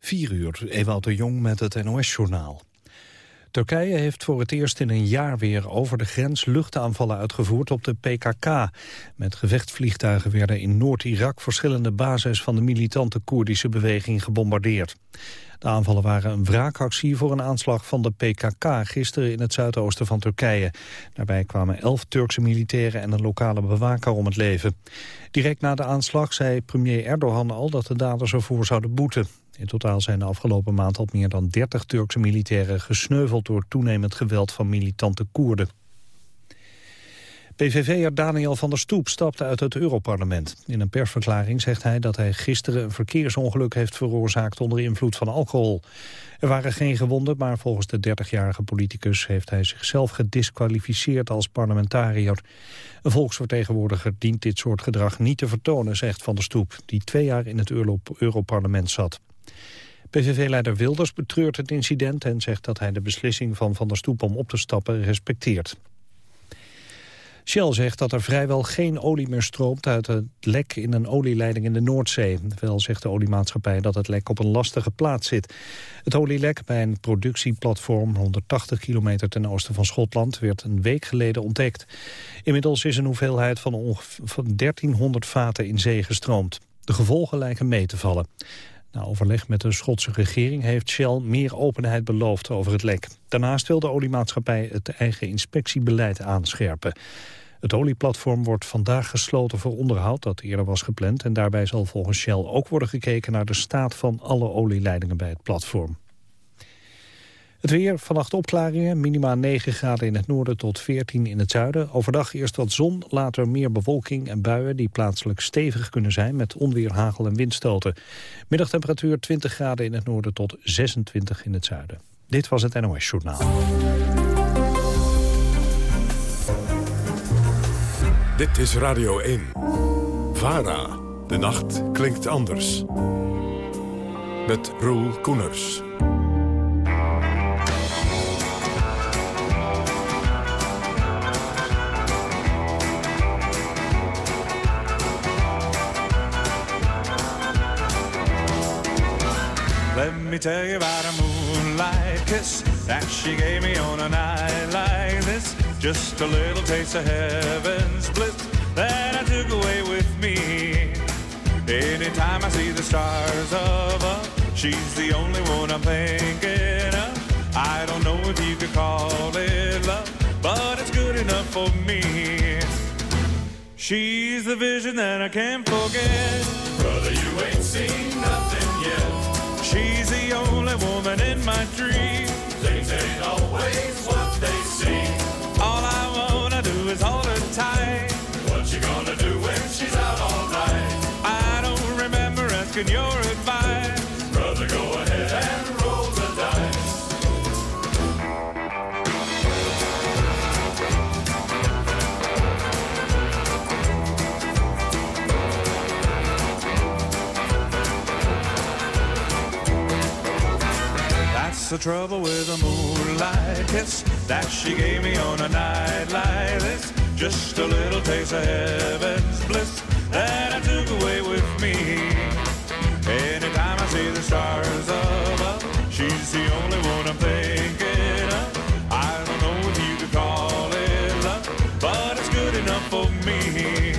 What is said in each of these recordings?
4 uur, Ewout de Jong met het NOS-journaal. Turkije heeft voor het eerst in een jaar weer over de grens luchtaanvallen uitgevoerd op de PKK. Met gevechtsvliegtuigen werden in Noord-Irak verschillende bases van de militante Koerdische beweging gebombardeerd. De aanvallen waren een wraakactie voor een aanslag van de PKK gisteren in het zuidoosten van Turkije. Daarbij kwamen elf Turkse militairen en een lokale bewaker om het leven. Direct na de aanslag zei premier Erdogan al dat de daders ervoor zouden boeten. In totaal zijn de afgelopen maand al meer dan 30 Turkse militairen gesneuveld door toenemend geweld van militante Koerden. PVV'er Daniel van der Stoep stapte uit het Europarlement. In een persverklaring zegt hij dat hij gisteren een verkeersongeluk heeft veroorzaakt onder invloed van alcohol. Er waren geen gewonden, maar volgens de 30-jarige politicus heeft hij zichzelf gedisqualificeerd als parlementariër. Een volksvertegenwoordiger dient dit soort gedrag niet te vertonen, zegt Van der Stoep, die twee jaar in het Europarlement zat. PVV-leider Wilders betreurt het incident en zegt dat hij de beslissing van Van der Stoep om op te stappen respecteert. Shell zegt dat er vrijwel geen olie meer stroomt uit het lek in een olieleiding in de Noordzee. Wel zegt de oliemaatschappij dat het lek op een lastige plaats zit. Het olielek bij een productieplatform 180 kilometer ten oosten van Schotland werd een week geleden ontdekt. Inmiddels is een hoeveelheid van ongeveer 1300 vaten in zee gestroomd. De gevolgen lijken mee te vallen. Na overleg met de Schotse regering heeft Shell meer openheid beloofd over het lek. Daarnaast wil de oliemaatschappij het eigen inspectiebeleid aanscherpen. Het olieplatform wordt vandaag gesloten voor onderhoud dat eerder was gepland... en daarbij zal volgens Shell ook worden gekeken naar de staat van alle olieleidingen bij het platform. Het weer, vannacht opklaringen, minima 9 graden in het noorden tot 14 in het zuiden. Overdag eerst wat zon, later meer bewolking en buien die plaatselijk stevig kunnen zijn met onweer, hagel en windstoten. Middagtemperatuur 20 graden in het noorden tot 26 in het zuiden. Dit was het NOS Journaal. Dit is Radio 1. VARA. De nacht klinkt anders. Met Roel Koeners. Me tell you about a moonlight kiss that she gave me on a night like this. Just a little taste of heaven's bliss that I took away with me. Anytime I see the stars above, she's the only one I'm thinking of. I don't know if you could call it love, but it's good enough for me. She's the vision that I can't forget. Brother, you ain't seen nothing yet. She's the only woman in my dreams. Things ain't always what they seem. All I wanna do is hold her tight. What you gonna do when she's out all night? I don't remember asking your advice. The trouble with a moonlight kiss that she gave me on a night like this. Just a little taste of heaven's bliss that I took away with me. Anytime I see the stars above, she's the only one I'm thinking of. I don't know if you could call it love, but it's good enough for me.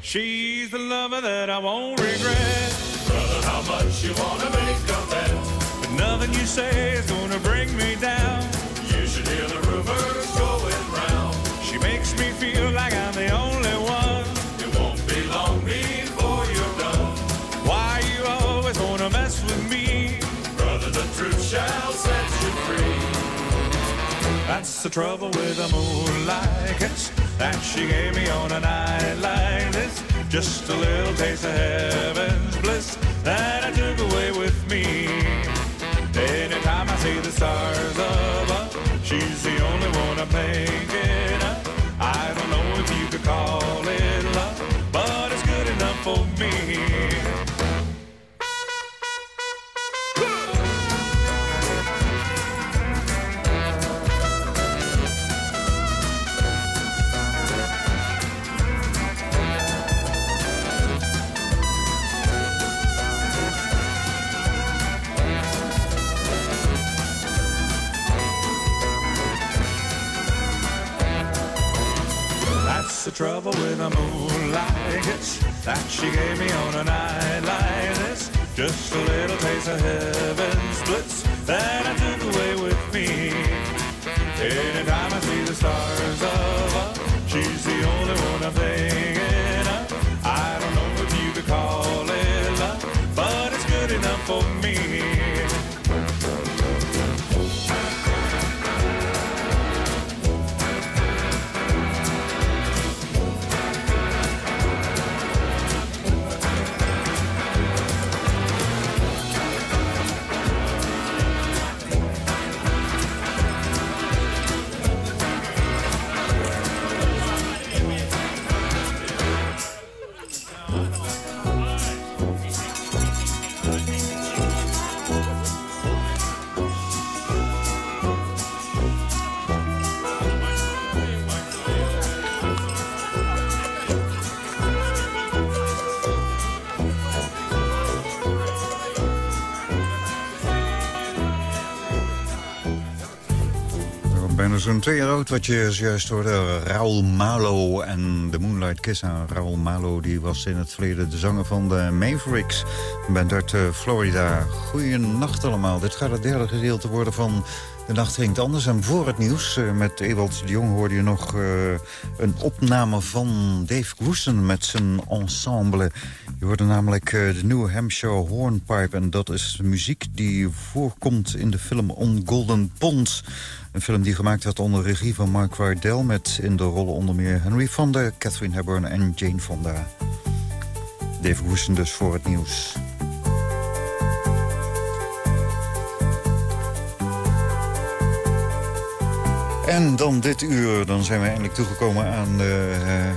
She's the lover that I won't regret. Brother, how much you wanna make a bet? Nothing you say is gonna bring me down. You should hear the rumors going round. She makes me feel like I'm the only one. It won't be long before you're done. Why you always wanna mess with me? Brother, the truth shall set you free. That's the trouble with a moonlight kiss that she gave me on a night like this. Just a little taste of heaven's bliss that I took away with me. See the stars above, she's the only one I'm thinking of. I don't know if you could call it love, but it's good enough for me. Trouble with the moonlight. It's that she gave me on a night like this. Just a little taste of heaven's bliss that I took away with me. Anytime I see the stars her, she's the only one I'm thinking of. I don't know if you could call it love, but it's good enough for me. Zo'n twee oud wat je juist hoorde. Raul Malo en de Moonlight Kiss. Raul Malo die was in het verleden de zanger van de Mavericks. Band uit uh, Florida. Goeienacht allemaal. Dit gaat het derde gedeelte worden van de nacht ging anders. En voor het nieuws uh, met Ewald de Jong hoorde je nog uh, een opname van Dave Goosen met zijn ensemble. Je hoorde namelijk uh, de New Hampshire Hornpipe. En dat is muziek die voorkomt in de film On Golden Pond. Een film die gemaakt werd onder regie van Mark Rydell... met in de rollen onder meer Henry Fonda, Catherine Hepburn en Jane Fonda. Dave Goosen dus voor het nieuws. En dan dit uur, dan zijn we eindelijk toegekomen aan uh,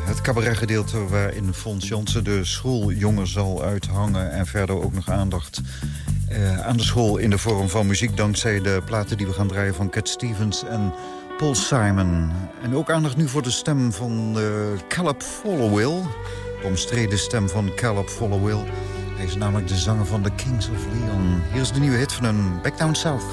het cabaretgedeelte... waarin Fons Jansen de schooljongen zal uithangen... en verder ook nog aandacht uh, aan de school in de vorm van muziek... dankzij de platen die we gaan draaien van Cat Stevens en Paul Simon. En ook aandacht nu voor de stem van uh, Caleb Followill. De omstreden stem van Caleb Followill. Hij is namelijk de zanger van The Kings of Leon. Hier is de nieuwe hit van een Back Down South.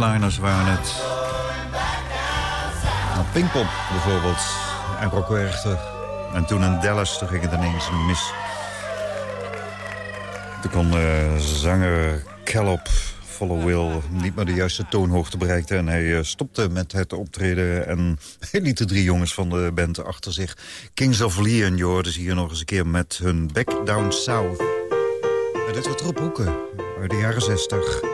Headliners waren het. Nou, Pinkpop bijvoorbeeld. En Rocco. En toen in Dallas, toen ging het ineens mis. Toen kon uh, zanger Callop Follow Will niet meer de juiste toonhoogte bereikte. En hij uh, stopte met het optreden en hij liet de drie jongens van de band achter zich. Kings of Leon, je hier nog eens een keer met hun Back Down South. En dit wordt Rob Hoeken uit de jaren 60.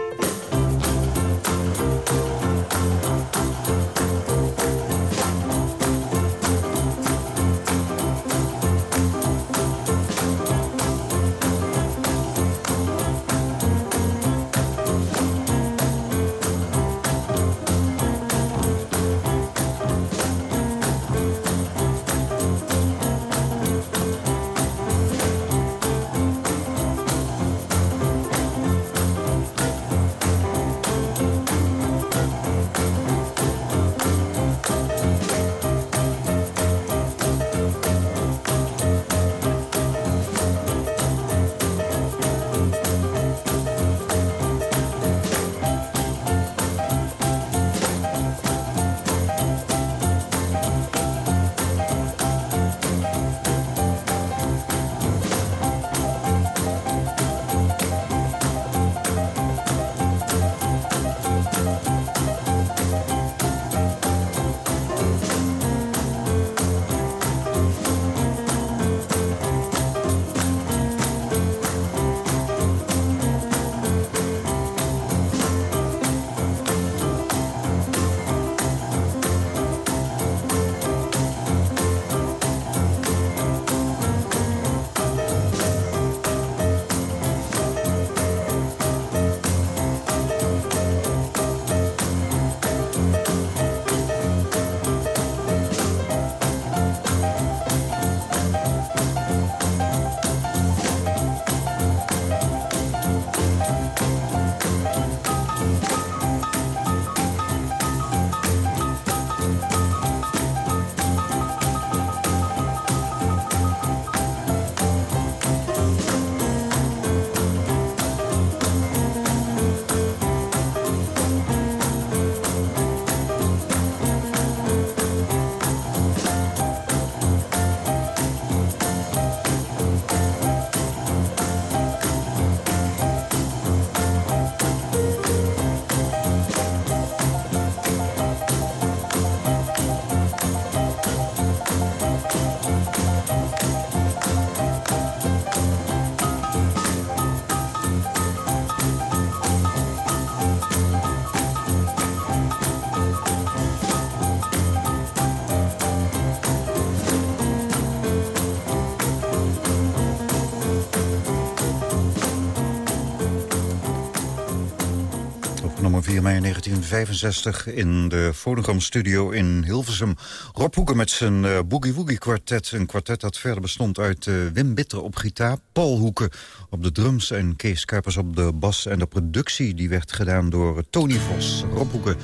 1965 in de Phonogram-studio in Hilversum. Rob Hoeken met zijn uh, Boogie Woogie kwartet. Een kwartet dat verder bestond uit uh, Wim Bitter op gitaar... Paul Hoeken op de drums en Kees Kuipers op de bas. En de productie die werd gedaan door Tony Vos, Rob Hoeken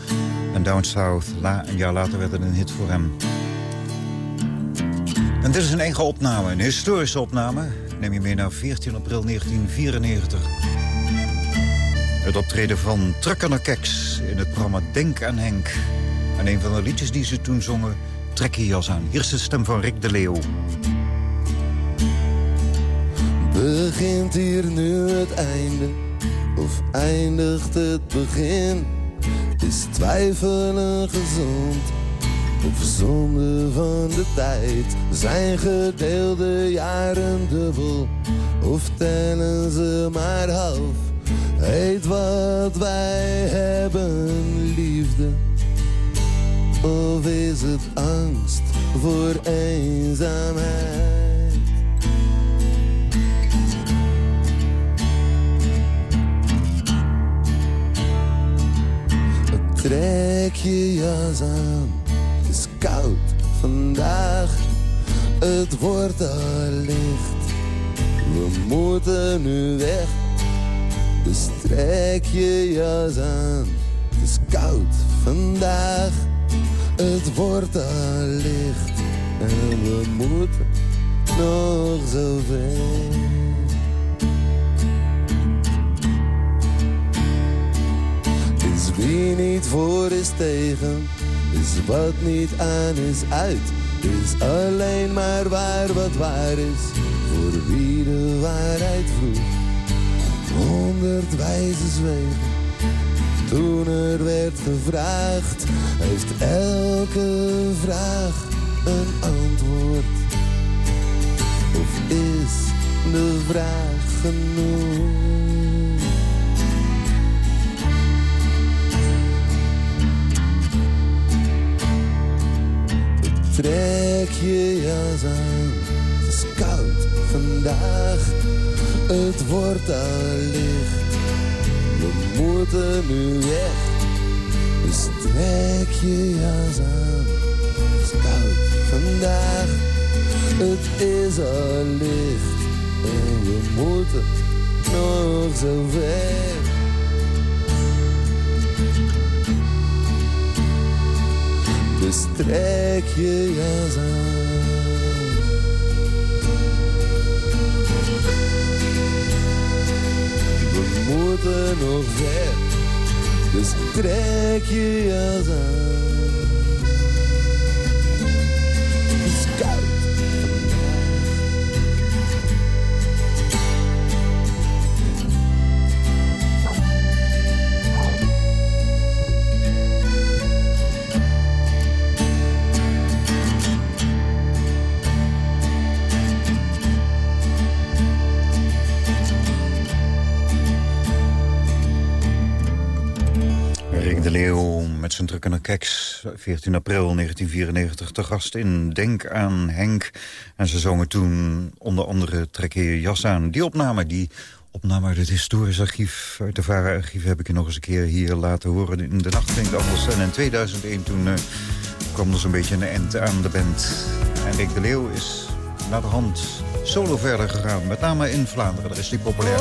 en Down South. La, een jaar later werd het een hit voor hem. En dit is een eigen opname, een historische opname. Neem je mee naar 14 april 1994... Het optreden van Trucker Keks in het programma Denk aan Henk. En een van de liedjes die ze toen zongen, Trek je jas aan. Hier is de stem van Rick de Leeuw. Begint hier nu het einde, of eindigt het begin? Is twijfelen gezond, of zonde van de tijd? Zijn gedeelde jaren dubbel, of tellen ze maar half? Heet wat wij hebben liefde? Of is het angst voor eenzaamheid? Trek je jas aan, het is koud vandaag, het wordt al licht. We moeten nu weg dus trek je jas aan, het is koud vandaag. Het wordt al licht en we moeten nog zo ver. Is wie niet voor is tegen, is wat niet aan is uit. Is alleen maar waar wat waar is, voor wie de waarheid vroeg. Honderd wijze zwegen, toen er werd gevraagd, heeft elke vraag een antwoord. Of is de vraag genoeg? Trek je jas aan, het is koud vandaag, het wordt al licht. We moeten nu weg, dus trek je jas aan, het vandaag, het is al licht. En we moeten nog zo ver. Dus trek je jas aan. Moeten nog ver. Dus trek je. Zijn drukkende keks. 14 april 1994 te gast in Denk aan Henk. En ze zongen toen onder andere Trek je jas aan. Die opname, die opname uit het historisch archief... uit de VARA-archief heb ik je nog eens een keer hier laten horen. In de nacht klinkt anders. En in 2001 toen uh, kwam er zo'n beetje een end aan de band. En Rick de Leeuw is naar de hand solo verder gegaan. Met name in Vlaanderen, daar is hij populair.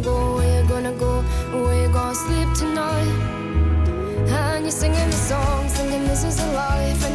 go? Where you gonna go? Where you gonna sleep tonight? And you're singing the songs, thinking this is a life.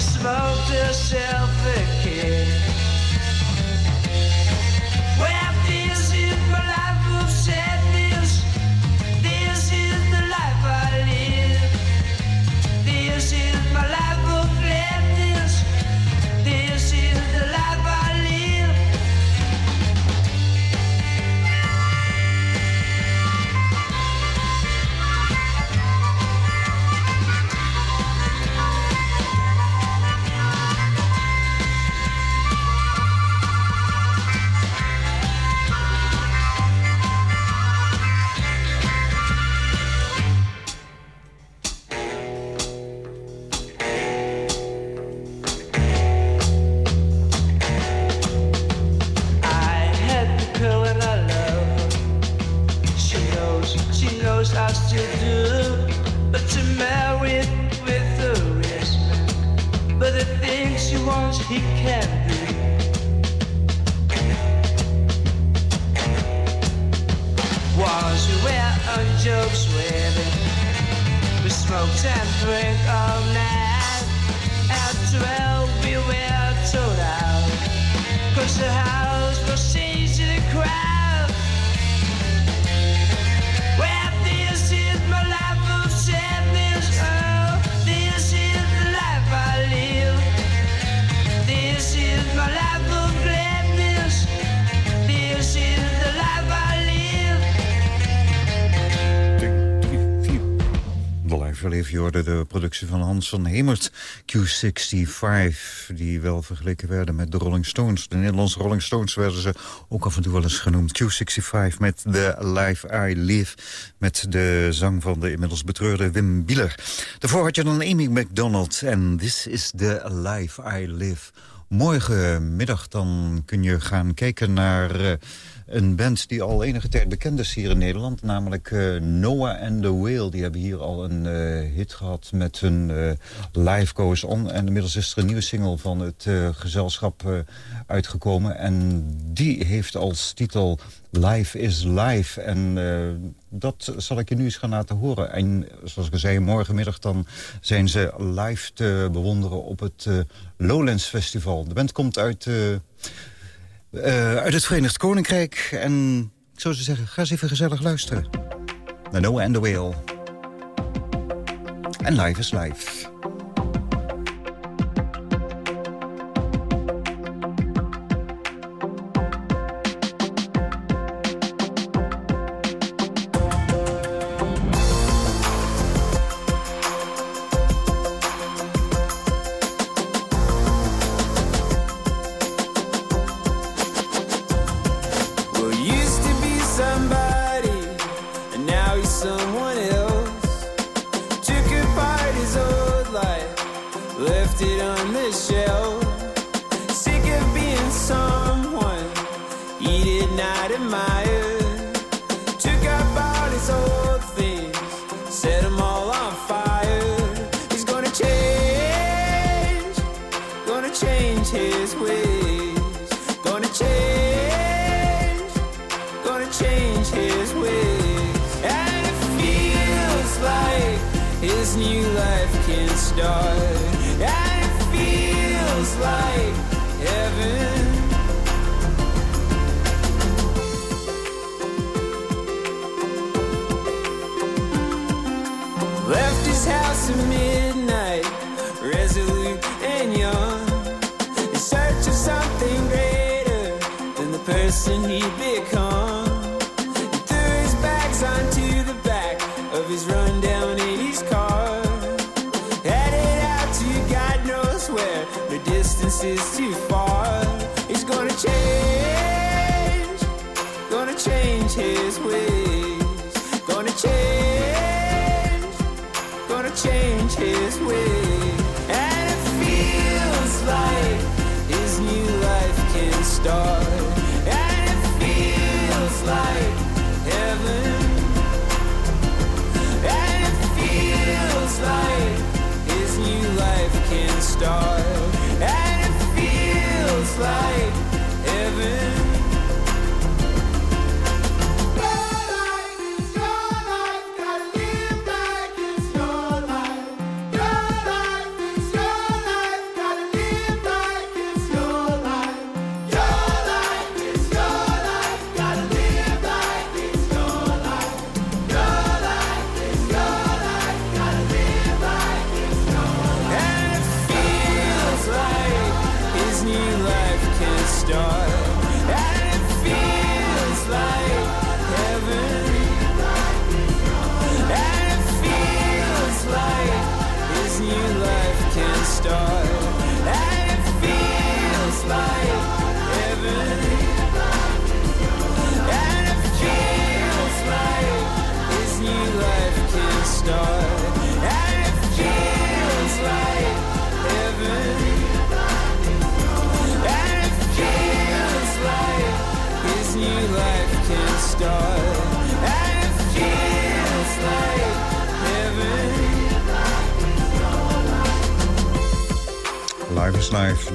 smoked herself van Hemert, Q65... die wel vergeleken werden met de Rolling Stones. De Nederlandse Rolling Stones werden ze ook af en toe wel eens genoemd. Q65 met The Life I Live, met de zang van de inmiddels betreurde Wim Bieler. Daarvoor had je dan Amy McDonald en This is The Life I Live... Morgenmiddag dan kun je gaan kijken naar eh, een band die al enige tijd bekend is hier in Nederland. Namelijk eh, Noah and the Whale. Die hebben hier al een eh, hit gehad met hun eh, Live Goes On. En inmiddels is er een nieuwe single van het gezelschap uitgekomen. En die heeft als titel Life is Life. En dat zal ik je nu eens gaan laten horen. En zoals ik al zei, morgenmiddag dan zijn ze live te bewonderen op het Lowlands Festival. De band komt uit, eh, uit het Verenigd Koninkrijk. En ik zou ze zeggen, ga eens even gezellig luisteren. Naar Noah and the Whale. En Life is Life. New life can start. And it feels like heaven. Left his house at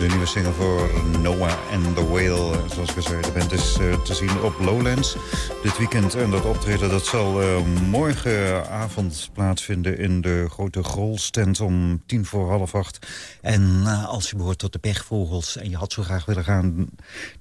de nieuwe single voor Noah and the Whale. Zoals ik de band is te zien op Lowlands dit weekend. En dat optreden dat zal eh, morgenavond plaatsvinden in de grote Grolstent om tien voor half acht. En eh, als je behoort tot de pechvogels en je had zo graag willen gaan...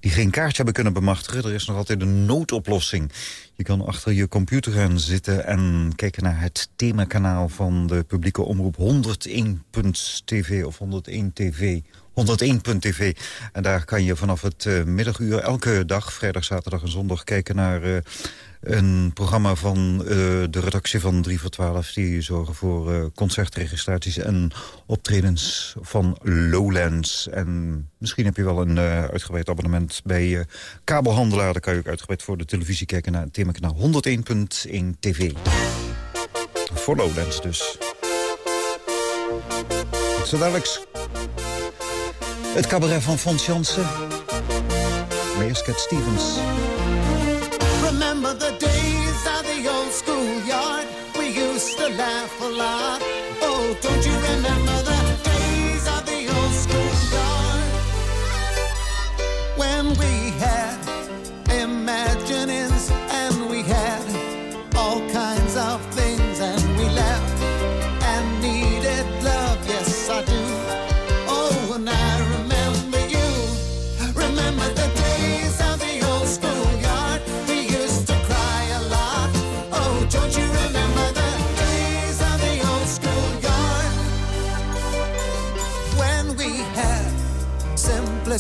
die geen kaartje hebben kunnen bemachtigen, er is nog altijd een noodoplossing. Je kan achter je computer gaan zitten en kijken naar het themakanaal van de publieke omroep 101.tv of 101 TV. 101.tv. En daar kan je vanaf het eh, middaguur elke dag, vrijdag, zaterdag en zondag... kijken naar eh, een programma van eh, de redactie van 3 voor 12... die zorgen voor concertregistraties en optredens van Lowlands. En misschien heb je wel een uitgebreid abonnement bij kabelhandelaar. Dan kan je ook uitgebreid voor de televisie kijken naar het themakanaal 101.1 TV. Voor Lowlands dus. Zo dadelijk het cabaret van Fons Jansen. Stevens.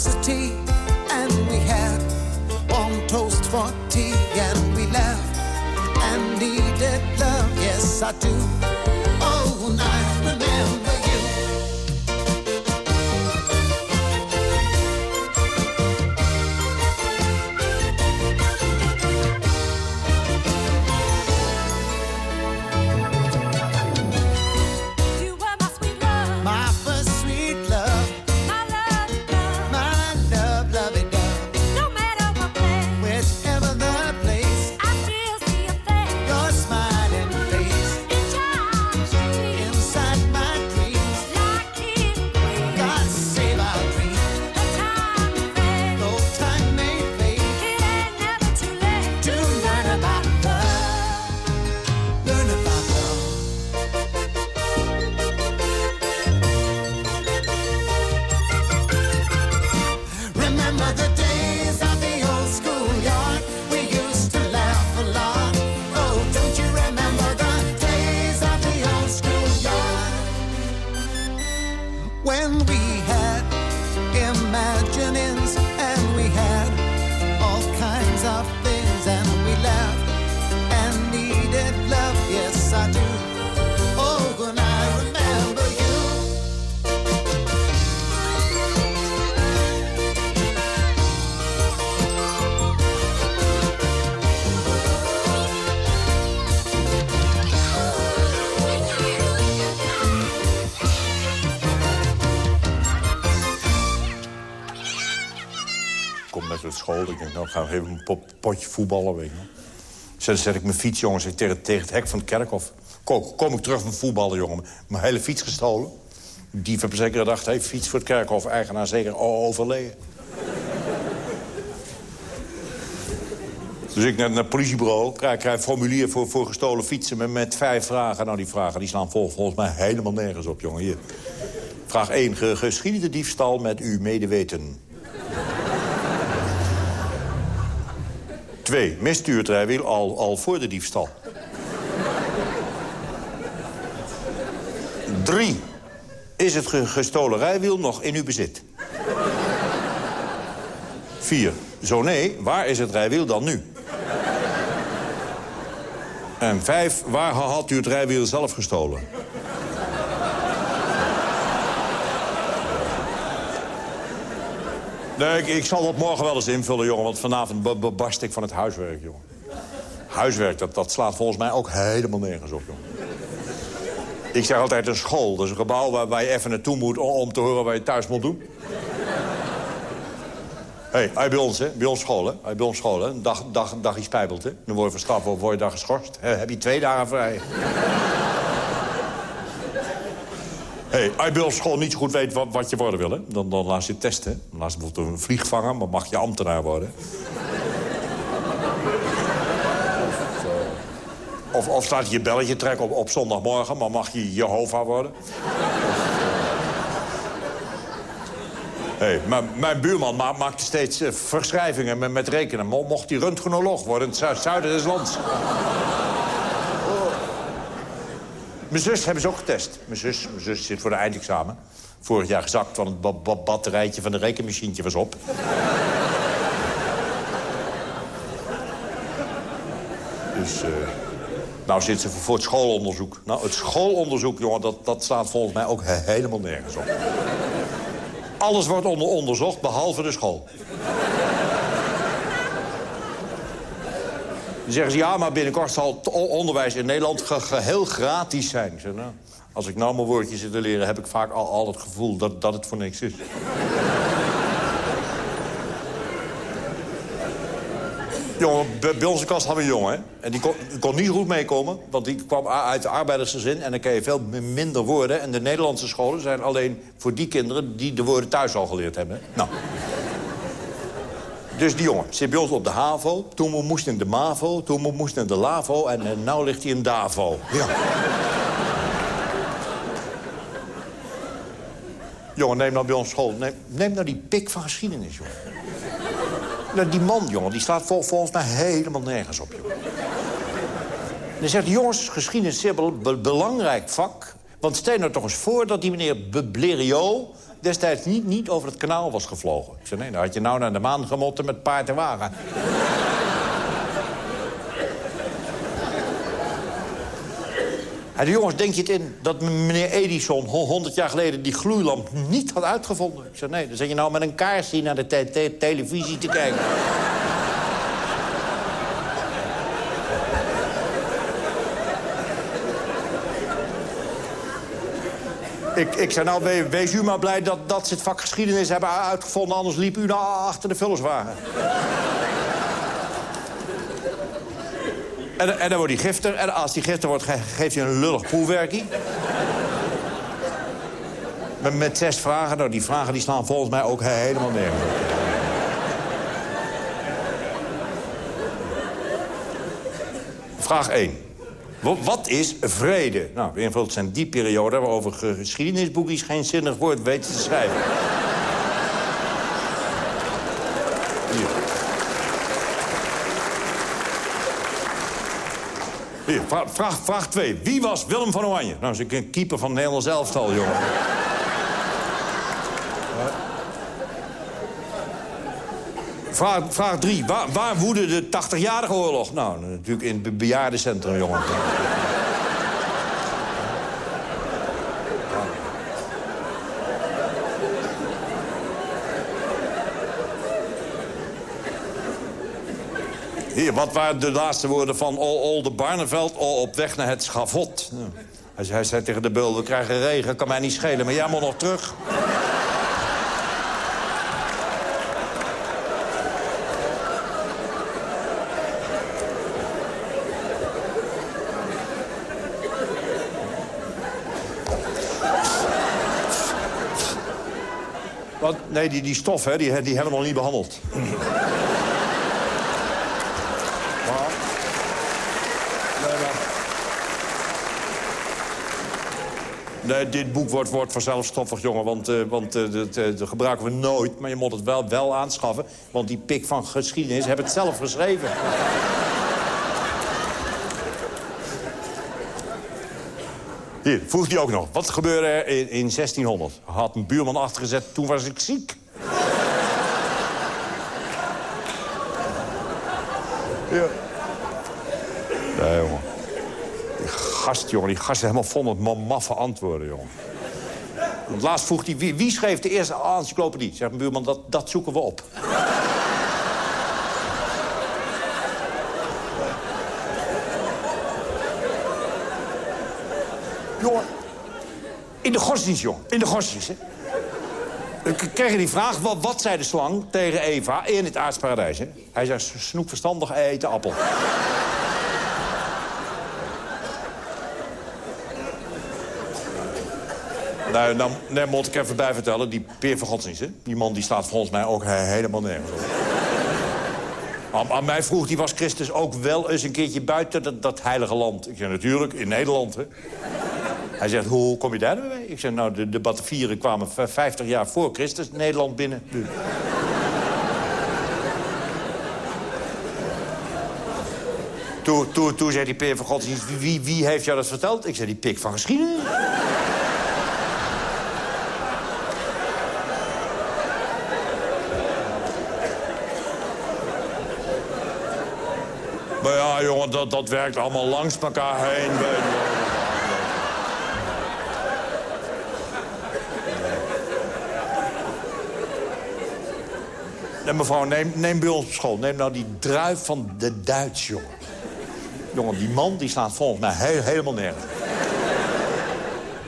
necessity Ik denk, nou, ik ga even een po- potje voetballen, weet je wel. Zet, ik mijn fiets, jongens, tegen, tegen het hek van het kerkhof. Kom, kom ik terug van voetballen, jongen. Mijn hele fiets gestolen. Die zeker gedacht, hey, fiets voor het kerkhof, eigenaar zeker overleden. Dus ik naar, het politiebureau, krijg, krijg formulier voor, voor gestolen fietsen met, met vijf vragen. Nou, die vragen die slaan vol, volgens mij helemaal nergens op, jongen. Hier. Vraag 1. Ge geschiedde diefstal met uw medeweten? 2. Mist u het rijwiel al, al voor de diefstal? 3. Is het ge- gestolen rijwiel nog in uw bezit? 4. Zo nee, waar is het rijwiel dan nu? En 5. Waar had u het rijwiel zelf gestolen? Nee, ik, zal dat morgen wel eens invullen, jongen. Want vanavond barst ik van het huiswerk, jongen. Huiswerk, dat, dat slaat volgens mij ook helemaal nergens op, jongen. Ik zeg altijd een school. Dat is een gebouw waar, je even naartoe moet om, te horen wat je thuis moet doen. Hé, hey, bij ons, hè? Bij ons school, hè? Bij ons school, hè? Een dag, dag, dag is spijbelt, hè? Dan word je verstraft of word je daar geschorst. Heb je twee dagen vrij. Hey, als je ons school niet zo goed weet wat, wat je worden wil, hè? Dan, dan laat je testen. Dan laat je bijvoorbeeld een vlieg vangen, maar mag je ambtenaar worden. Of, of staat je je belletje trekken op, op zondagmorgen, maar mag je Jehovah worden? Hey, maar mijn buurman ma maakte steeds eh, verschrijvingen met, met rekenen. Mo- Mocht hij röntgenoloog worden in het zu- zuiden des lands. Mijn zus hebben ze ook getest. Mijn zus, mijn zus zit voor de eindexamen. Vorig jaar gezakt, want het ba- ba- batterijtje van de rekenmachientje was op. dus, eh, nou zit ze voor, het schoolonderzoek. Nou, het schoolonderzoek, jongen, dat, dat staat volgens mij ook he- helemaal nergens op. Alles wordt onder onderzocht, behalve de school. Dan zeggen ze, ja, maar binnenkort zal het onderwijs in Nederland ge- geheel gratis zijn. Nou, als ik nou mijn woordjes zit te leren, heb ik vaak al, al het gevoel dat, dat het voor niks is. Jongen, bij, onze kast hadden we een jongen? En die kon, niet goed meekomen, want die kwam uit de arbeidersgezin... en dan kan je veel minder woorden. En de Nederlandse scholen zijn alleen voor die kinderen... die de woorden thuis al geleerd hebben. Nou. Dus die jongen zit bij ons op de HAVO. Toen mo- moest in de MAVO, toen mo- moest in de LAVO... en eh, nou ligt hij in DAVO. Ja. jongen, neem nou bij ons school. Neem, neem nou die pik van geschiedenis, jongen. Nou, die man, jongen, die slaat vol, volgens mij helemaal nergens op, jongen. Dan zegt hij, jongens, geschiedenis is een be- be- belangrijk vak. Want stel nou toch eens voor dat die meneer B- Blériot... destijds niet, niet over het kanaal was gevlogen. Ik zei, nee, dan had je nou naar de maan gemotten met paard en wagen. Hij jongens, denk je het in dat meneer Edison ho- 100 jaar geleden die gloeilamp niet had uitgevonden? Ik zei, nee, dan zit je nou met een kaars hier naar de te- te- televisie te kijken. Ik, ik zei, nou, we- wees u maar blij dat, dat ze het vak geschiedenis hebben uitgevonden... anders liep u nou achter de vullerswagen. En, en dan wordt hij gifter. En als die gifter wordt, ge- geeft hij een lullig proefwerkie. Met, met zes vragen. Nou, die vragen die slaan volgens mij ook he- helemaal op. Vraag 1. Wa- Wat is vrede? Nou, eenvoudig zijn die periode waarover ge- geschiedenisboekjes geen zinnig woord weten te schrijven. Hier. Hier, vra- vraag, vraag 2. Wie was Willem van Oranje? Nou, is een keeper van het Nederlands elftal, jongen. Vraag, vraag 3. Waar, waar woedde de 80-jarige oorlog? Nou, natuurlijk in het be- bejaardencentrum, jongen. Hier, wat waren de laatste woorden van Ol- Olde Barneveld op weg naar het schavot? Hij, zei- hij zei tegen de beul, we krijgen regen, kan mij niet schelen, maar jij moet nog terug. Wat? Nee, die, die stof, hè, die, die hebben we nog niet behandeld. Maar- Nee, maar- Nee, dit boek wordt, wordt vanzelf stoffig, jongen. Want, eh, want eh, dat, gebruiken we nooit. Maar je moet het wel, wel aanschaffen. Want die pik van geschiedenis hebben het zelf geschreven. Hier, vroeg hij ook nog. Wat gebeurde er in, in 1600? Had een buurman achtergezet, toen was ik ziek. ja. Nee, jongen. Die gast, jongen, die gast is helemaal vol met ma- maffe antwoorden, jongen. Want laatst vroeg hij, wie, wie schreef de eerste encyclopedie? Zegt mijn buurman, dat, dat zoeken we op. jongen, in de godsdienst, jongen. In de godsdienst, hè. Dan k- kreeg die vraag, wat, wat zei de slang tegen Eva in het aardsparadijs, hè? Hij zei, snoep verstandig, eten appel. Nou, dan nee, moet ik even bij vertellen, die Peer van Godsdienst, die man die staat volgens mij ook he- helemaal nergens op. Aan, mij vroeg hij, was Christus ook wel eens een keertje buiten dat, dat heilige land? Ik zei, natuurlijk, in Nederland, hè. Hij zegt, hoe kom je daar nou Ik zeg, nou, de, de Batavieren kwamen v- 50 jaar voor Christus Nederland binnen. Dus- Toen, toen, toen zei die Peer van Godsdienst, wie, wie, wie heeft jou dat verteld? Ik zei, die pik van geschiedenis. Maar ja, jongen, dat, dat werkt allemaal langs elkaar heen. Mevrouw, neem, neem bij ons op school. Neem nou die druif van de Duits, jongen. Jongen, die man die slaat volgens mij he- helemaal nergens.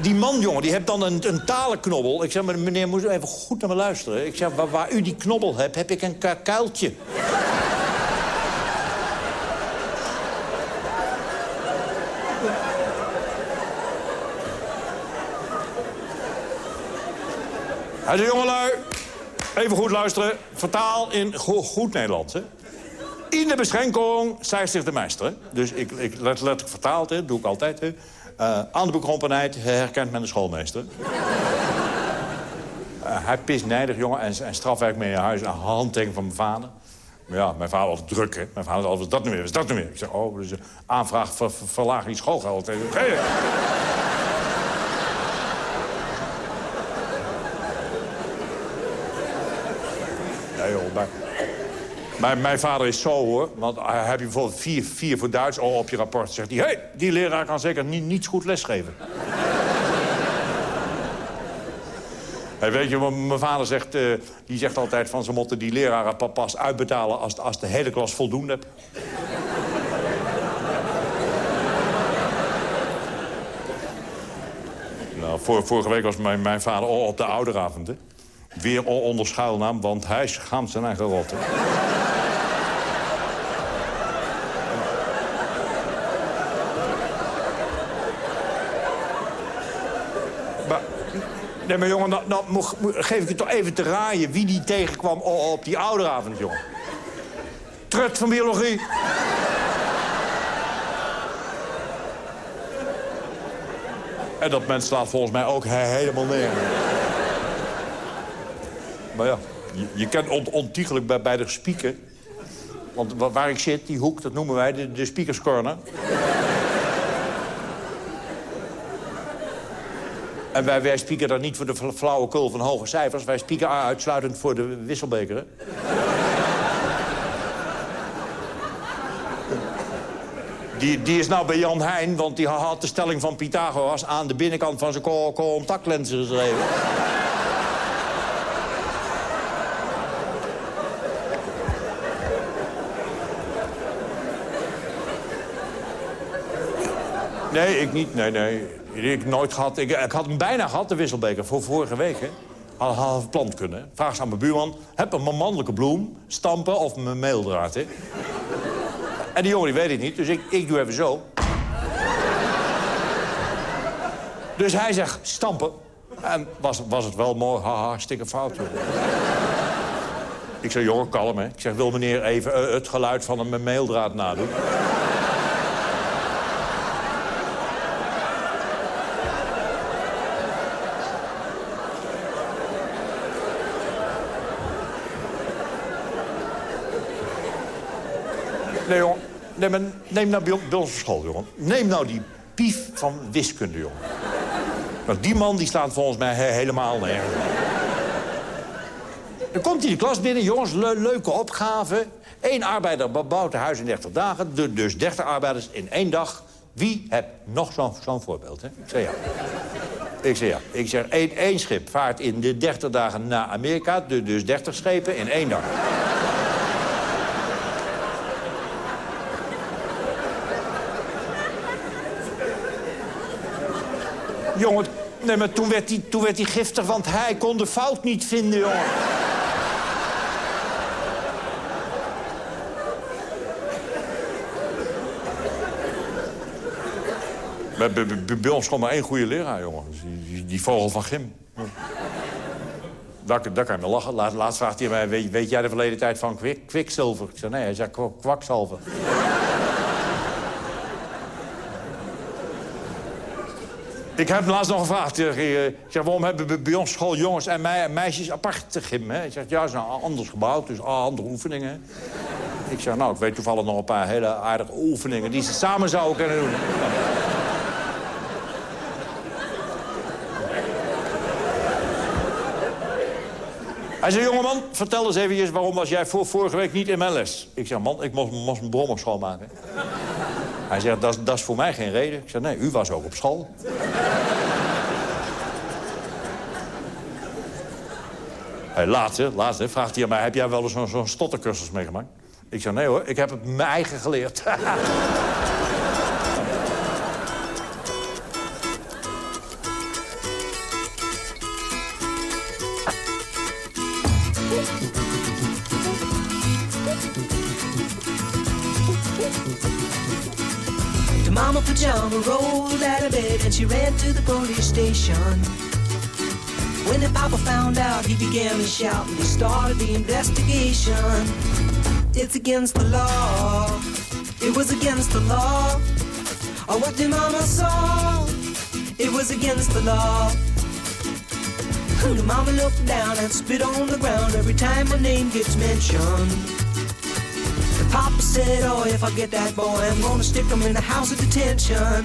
Die man, jongen, die heeft dan een, een talenknobbel. Ik zeg, maar meneer, moet u even goed naar me luisteren. Ik zeg, waar, waar u die knobbel hebt, heb ik een kuiltje. Hij zei, jongelui, even goed luisteren. Vertaal in go- goed Nederlands, hè. In de beschenking zei zich de meester. Dus ik, ik let, letterlijk vertaald, hè. doe ik altijd. Hè. Eh, aan de bekrompenheid herkent men de schoolmeester. Eh, hij pist nijdig, jongen, en, strafwerk mee naar huis. Een handtekening van mijn vader. Maar ja, mijn vader was druk, hè. Mijn vader wat is dat nu weer, wat is dat nu weer? Ik zeg, oh, dus een aanvraag voor voor verlaging schoolgeld. Ik zeg, "Hé." Nee, joh, maar... Mijn, mijn vader is zo, hoor. Want hij heb je bijvoorbeeld vier, vier voor Duits al op je rapport. Zegt hij, hé, hey, die leraar kan zeker niet, niet goed lesgeven. Hey, weet je, mijn vader zegt, eh, die zegt altijd van... ze moeten die leraren pa- pas uitbetalen als, als de hele klas voldoende hebt. nou, vor, vorige week was mijn, mijn vader al op de ouderavond, hè. Weer onder schuilnaam, want hij schaamt zijn eigen rot. hè. Maar, nee, maar jongen, dan, mo- mo- geef ik je toch even te raaien... wie die tegenkwam op die ouderavond, jongen. Trut van biologie. En dat mens slaat volgens mij ook he- helemaal neer. Maar ja, je, je kent on, ontiegelijk bij, de speaker. Want wa- waar ik zit, die hoek, dat noemen wij de, de speakers corner. En wij, wij spieken daar niet voor de fla- flauwekul van hoge cijfers. Wij spieken uitsluitend voor de wisselbeker. Die, die is nou bij Jan Heijn, want die had de stelling van Pythagoras... aan de binnenkant van zijn co- contactlenzen geschreven. Nee, ik niet. Nee, nee. Ik nooit gehad. Ik, ik had hem bijna gehad, de wisselbeker, voor vorige week. Hè. Had, had geplant kunnen. Vraag eens aan mijn buurman. Heb een mannelijke bloem, stampen of mijn meeldraad? En die jongen die weet het niet, dus ik, ik doe even zo. Dus hij zegt, stampen. En was, was het wel mooi, haha, hartstikke fout. Ik zeg, jongen, kalm, hè. Ik zeg, wil meneer even eh, het geluid van een maildraad nadoen? Nee, jongen. Nee, maar neem nou bij, ons- bij school, jongen. Neem nou die pief van wiskunde, jongen. Want die man die slaat volgens mij he- helemaal op. Dan komt hij de klas binnen, jongens, le- leuke opgave. Eén arbeider bouwt een huis in 30 dagen. Du- dus 30 arbeiders in één dag. Wie heeft nog zo'n voorbeeld, hè? Ik zeg ja. Ik zeg ja. Ik zeg, één, één schip vaart in de 30 dagen naar Amerika. du- Dus 30 schepen in één dag. Jongen, nee, maar toen werd, hij, toen werd hij giftig, want hij kon de fout niet vinden, jongen. Bij, bij, bij- ons komt maar één goede leraar, jongen. Dus Die, die, vogel van Gim. Daar, kan je me lachen. Laat, laatst vraagt hij mij, weet, weet jij de verleden tijd van kwik, kwikzilver? Ik zei, nee, hij zei kwa- kwakzalver. Ik heb laatst nog gevraagd. eh, Ik zeg, waarom hebben we bij ons school jongens en mei- meisjes apart gym? Hè? Hij zegt, ja, is nou anders gebouwd, dus andere oefeningen. Ik zeg, nou, ik weet toevallig nog een paar hele aardige oefeningen... die ze samen zouden kunnen doen. Hij zei, jongeman, vertel eens even waarom was jij voor, vorige week niet in mijn les? Ik zeg, man, ik moest, moest mijn brommer schoonmaken. Hij zegt, dat, dat is voor mij geen reden. Ik zeg, nee, u was ook op school. Hey, laatste, laatste, vraagt hij aan mij, heb jij wel eens zo'n stottercursus meegemaakt? Ik zeg, nee hoor, ik heb het mijn eigen geleerd. ran to the police station. When the papa found out, he began to shout and he started the investigation. It's against the law. It was against the law. Or what the mama saw. It was against the law. The mama looked down and spit on the ground every time my name gets mentioned. The papa said, oh, if I get that boy, I'm gonna stick him in the house of detention.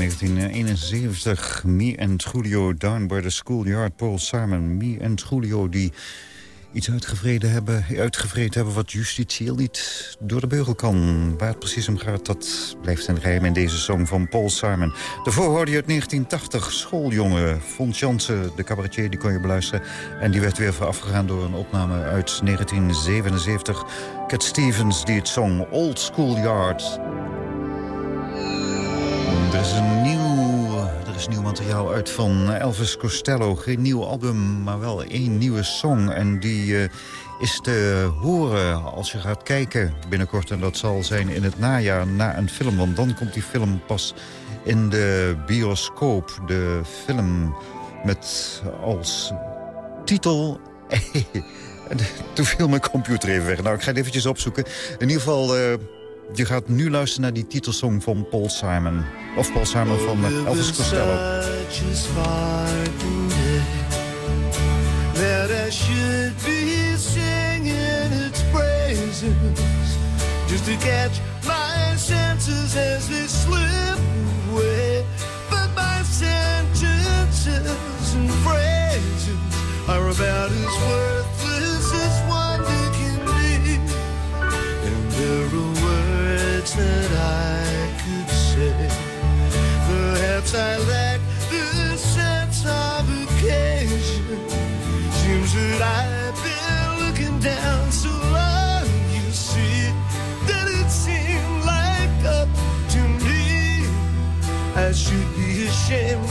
1971. Me and Julio down by the schoolyard. Paul Simon. Me and Julio die iets uitgevreden hebben, uitgevreden hebben... wat justitieel niet door de beugel kan. Waar het precies om gaat, dat blijft een geheim in deze song van Paul Simon. Daarvoor hoorde je uit 1980 Schooljongen. Fons Jansen, de cabaretier, die kon je beluisteren. En die werd weer voorafgegaan door een opname uit 1977. Cat Stevens die het zong Old School Yard. Er is een nieuw, er is nieuw materiaal uit van Elvis Costello. Geen nieuw album, maar wel één nieuwe song. En die uh, is te horen als je gaat kijken binnenkort. En dat zal zijn in het najaar na een film. Want dan komt die film pas in de bioscoop. De film met als titel... Toen viel mijn computer even weg. Nou, ik ga het eventjes opzoeken. In ieder geval... Uh, je gaat nu luisteren naar die titelsong van Paul Simon. Of Paul Simon van uh, Elvis Costello. That I should be singing its praises Just to catch my senses as they slip away But my sentences and phrases are about as worthless that I could say. Perhaps I lack the sense of occasion. Seems that I've been looking down so long You see that it seemed like up to me. I should be ashamed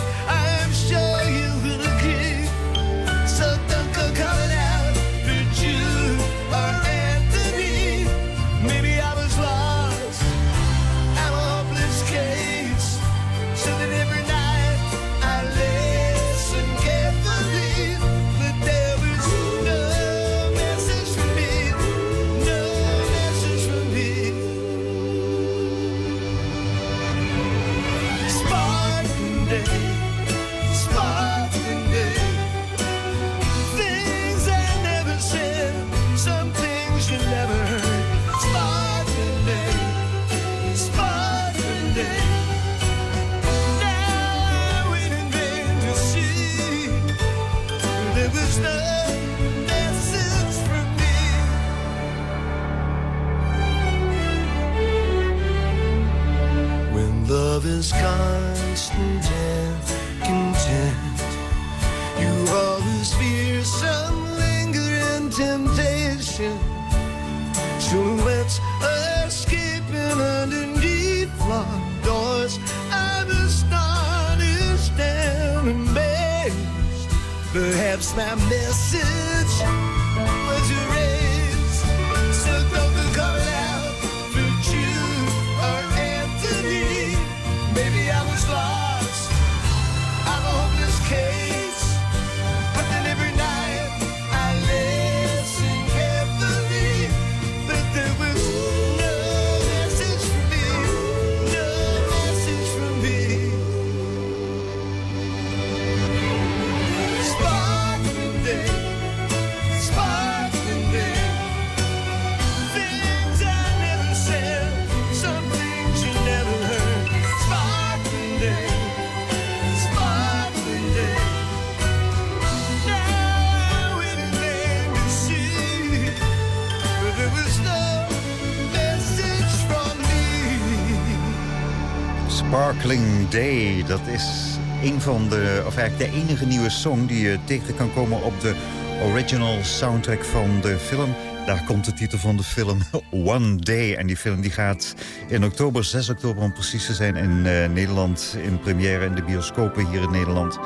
Sparkling Day, dat is een van de, of eigenlijk de enige nieuwe song die je tegen kan komen op de original soundtrack van de film. Daar komt de titel van de film One Day. En die film die gaat in oktober, 6 oktober om precies te zijn, in eh, Nederland in première in de bioscopen hier in Nederland.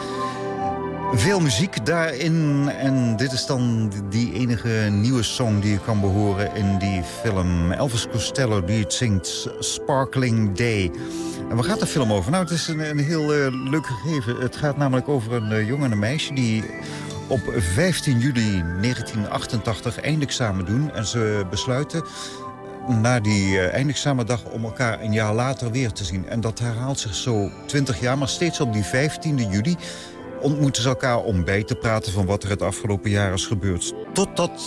Veel muziek daarin en dit is dan die enige nieuwe song die je kan behoren in die film. Elvis Costello die het zingt Sparkling Day. En waar gaat de film over? Nou, het is een, een heel uh, leuk gegeven. Het gaat namelijk over een uh, jongen en een meisje die op 15 juli 1988 eindexamen doen. En ze besluiten na die uh, eindexamendag om elkaar een jaar later weer te zien. En dat herhaalt zich zo 20 jaar, maar steeds op die 15 juli ontmoeten ze elkaar om bij te praten van wat er het afgelopen jaar is gebeurd. Totdat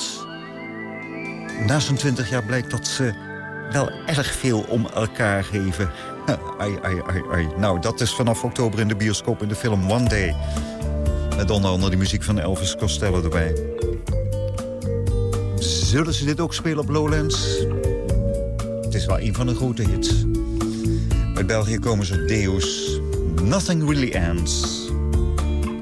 na zo'n 20 jaar blijkt dat ze wel erg veel om elkaar geven. ai, ai, ai, ai. Nou, dat is vanaf oktober in de bioscoop in de film One Day. Met onder andere de muziek van Elvis Costello erbij. Zullen ze dit ook spelen op Lowlands? Het is wel een van de grote hits. Uit België komen ze Deus. Nothing really ends.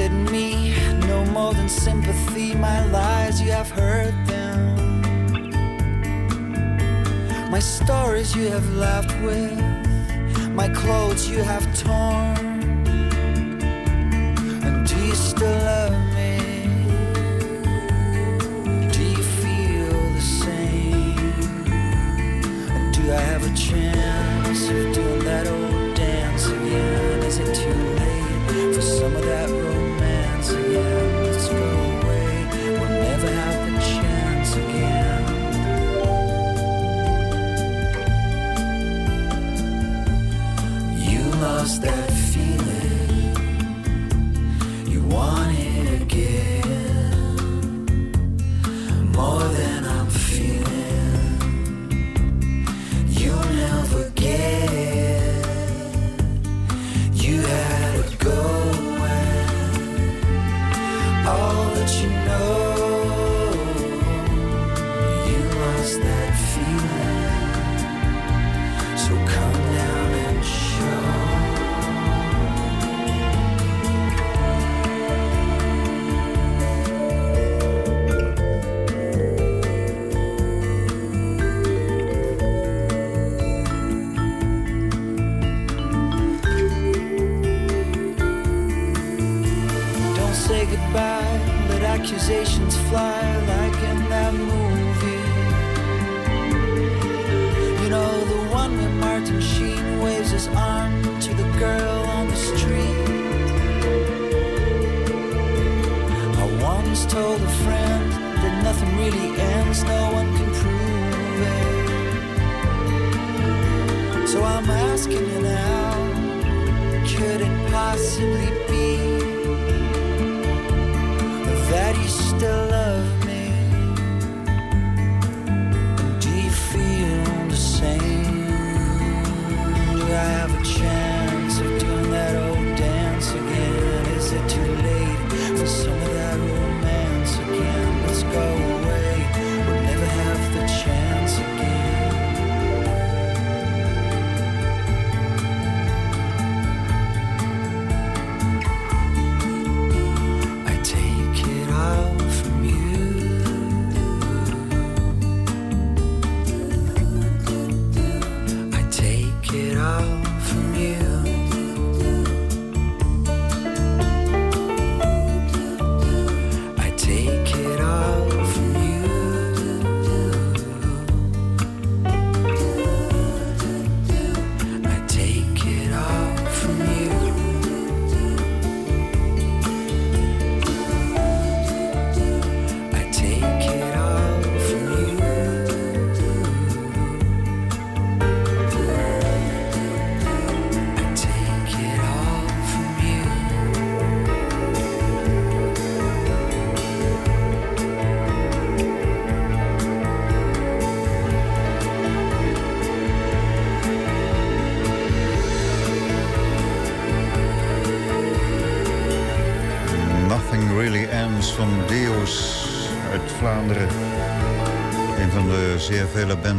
At me, no more than sympathy. My lies, you have heard them. My stories you have laughed with. My clothes you have torn. And do you still love me? Do you feel the same? And do I have a chance of doing that old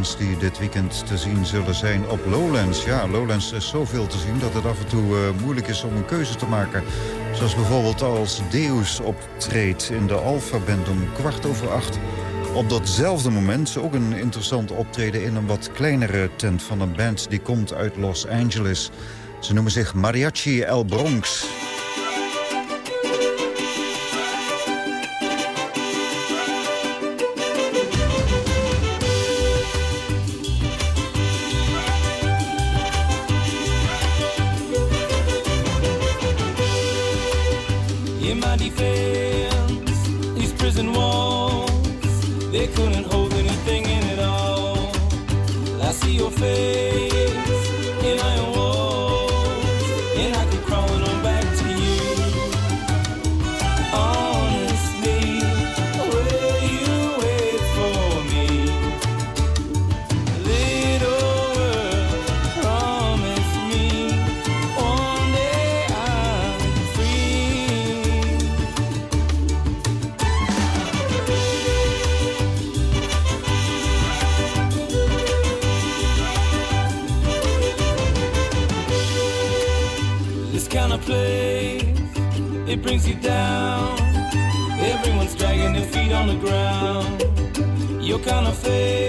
bands die dit weekend te zien zullen zijn op Lowlands. Ja, Lowlands is zoveel te zien dat het af en toe eh, moeilijk is om een keuze te maken. Zoals bijvoorbeeld als Deus optreedt in de Alpha-band om kwart over acht. Op datzelfde moment ook een interessant optreden in een wat kleinere tent van een band die komt uit Los Angeles. Ze noemen zich Mariachi El Bronx. Brings you down. Everyone's dragging their feet on the ground. Your kind of face